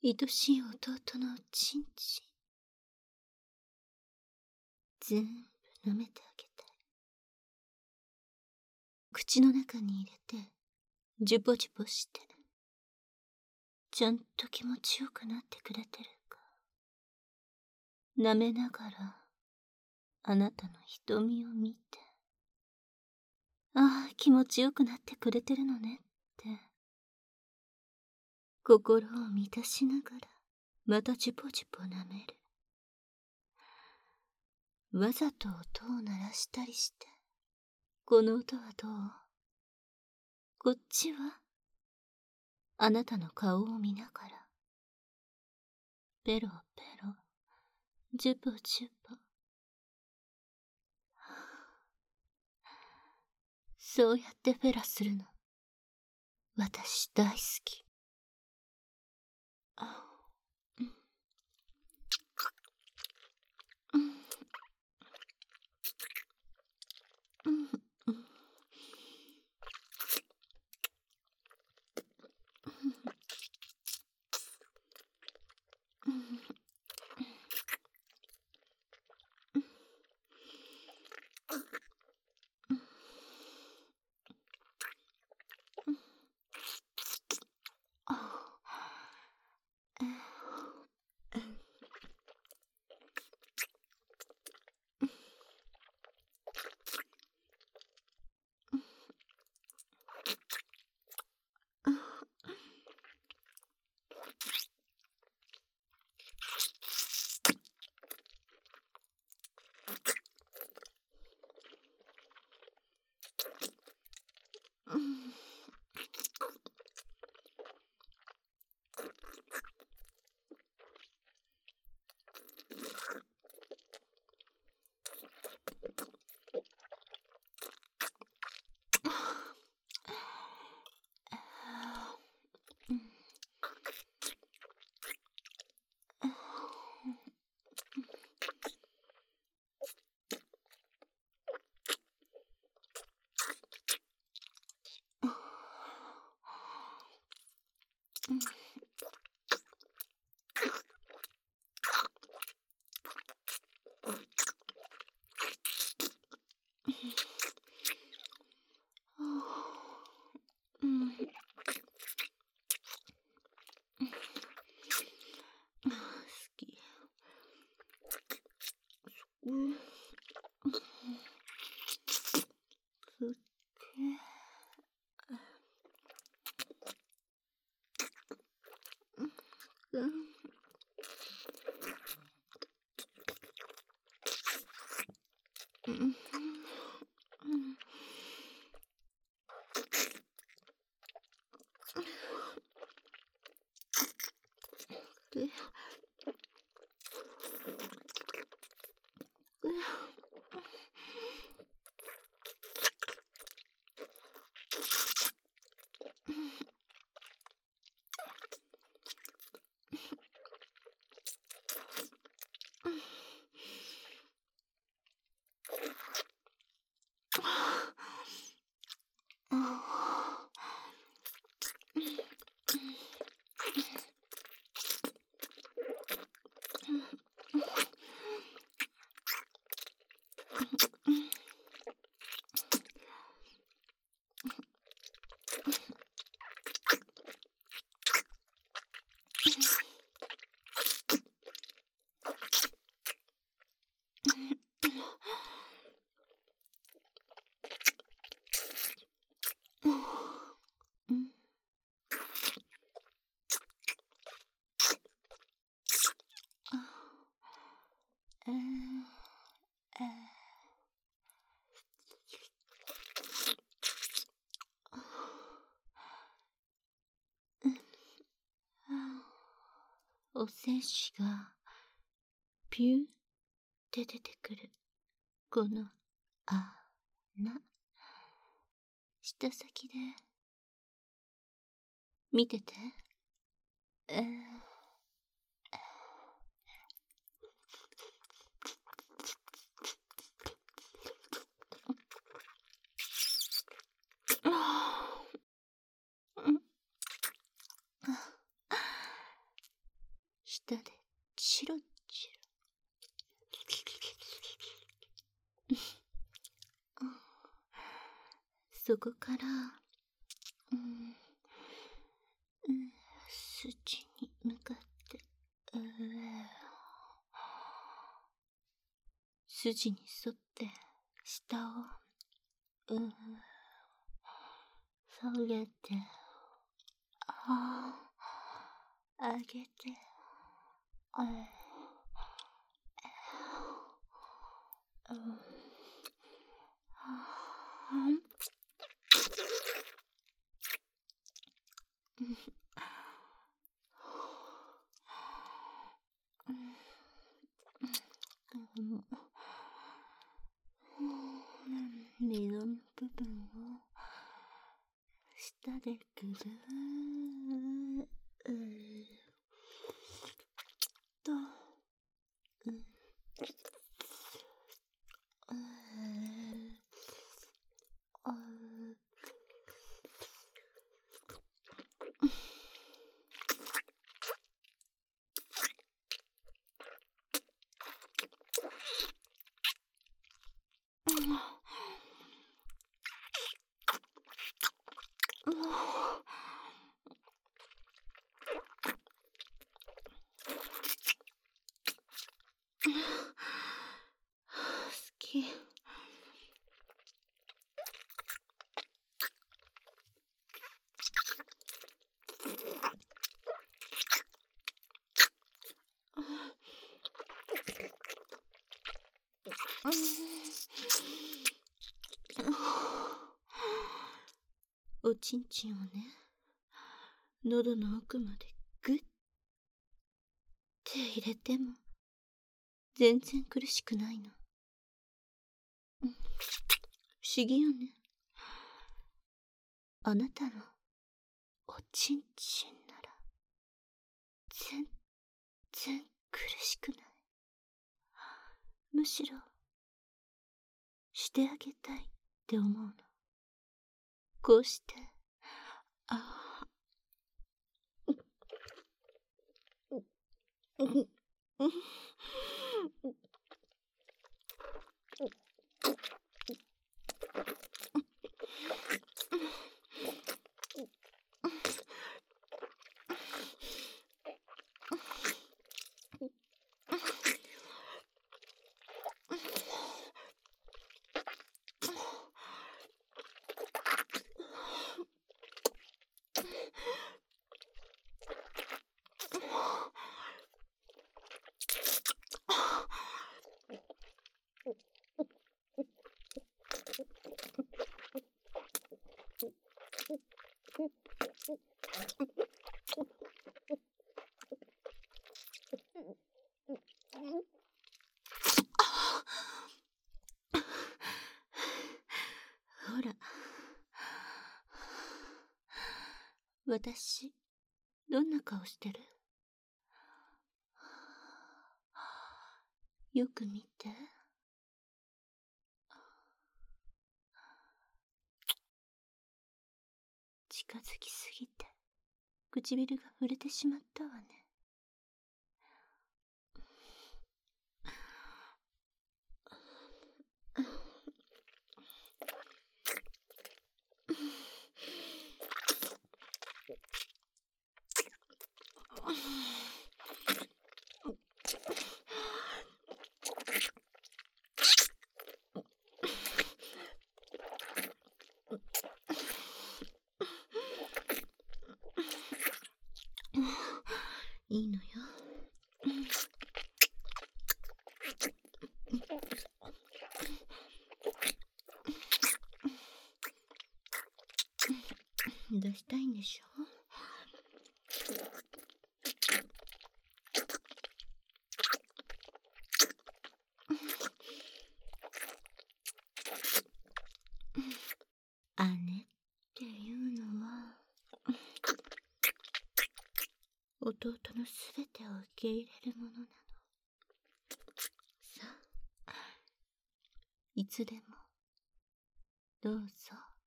愛しい弟のおちんちん。全部舐めてあげたい。口の中に入れて、ジュポジュポして、ちゃんと気持ちよくなってくれてるか。舐めながら、あなたの瞳を見て、ああ、気持ちよくなってくれてるのねって、心を満たしながら、またジュポジュポ舐める。わざと音を鳴らしたりして、この音はどう？こっちはあなたの顔を見ながら、ペロペロ、ジュポジュポ。そうやってフェラするの。私大好き。ん、ちゅ、ちゅ、ちゅ、ちゅ、ちゅ。ん、れろ、れろ。ん、ちゅ。ん、ちゅ。ん、ちゅ。ちゅ。お精子が、ピューって出てくる。この、穴。舌先で、見てて。えー舌でチロチロそこからうんうん筋に向かって上筋に沿って下をうん下げてああ上げてあうん身の部分を舌でぐるーっと、うん、あ好き。おちんちんをね、喉の奥までぐって入れても、全然苦しくないの。不思議よね。あなたのおちんちんなら、全然苦しくない。むしろ、してあげたいって思うの。こうして、ああ、うんうんほら。私、どんな顔してる？よく見て。近づきすぎて、唇が触れてしまったわね。いいのよ。出したいんでしょ？姉っていうのは弟のすべてを受け入れるものなの。さあいつでもどうぞ。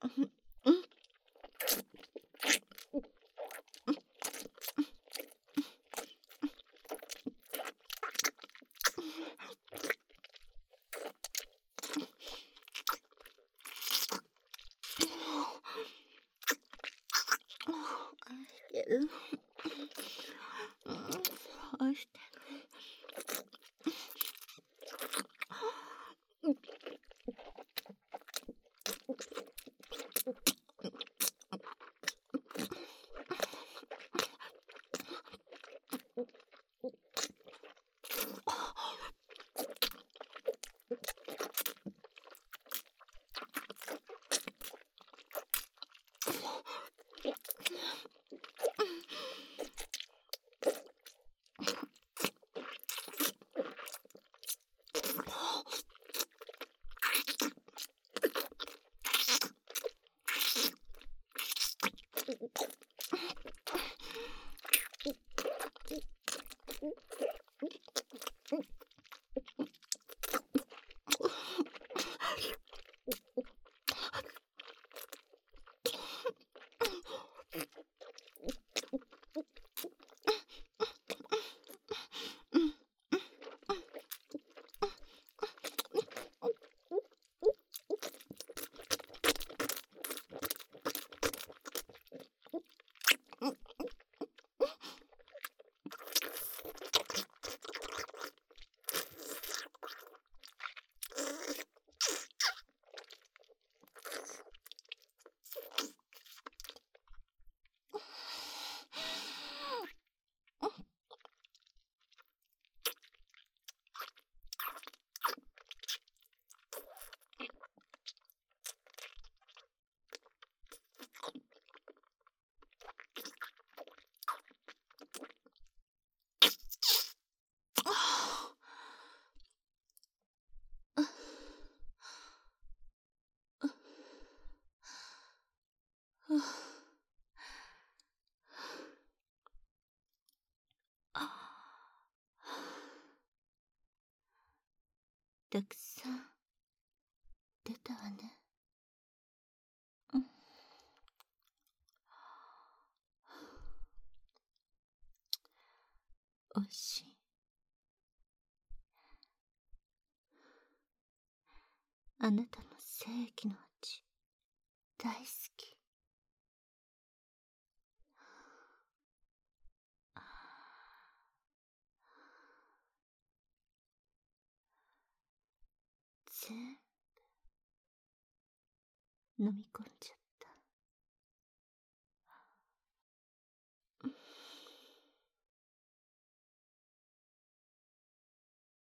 Oh, たくさん出たわね。うん。おいしい。あなたの正義の味、大好き。飲み込んじゃっ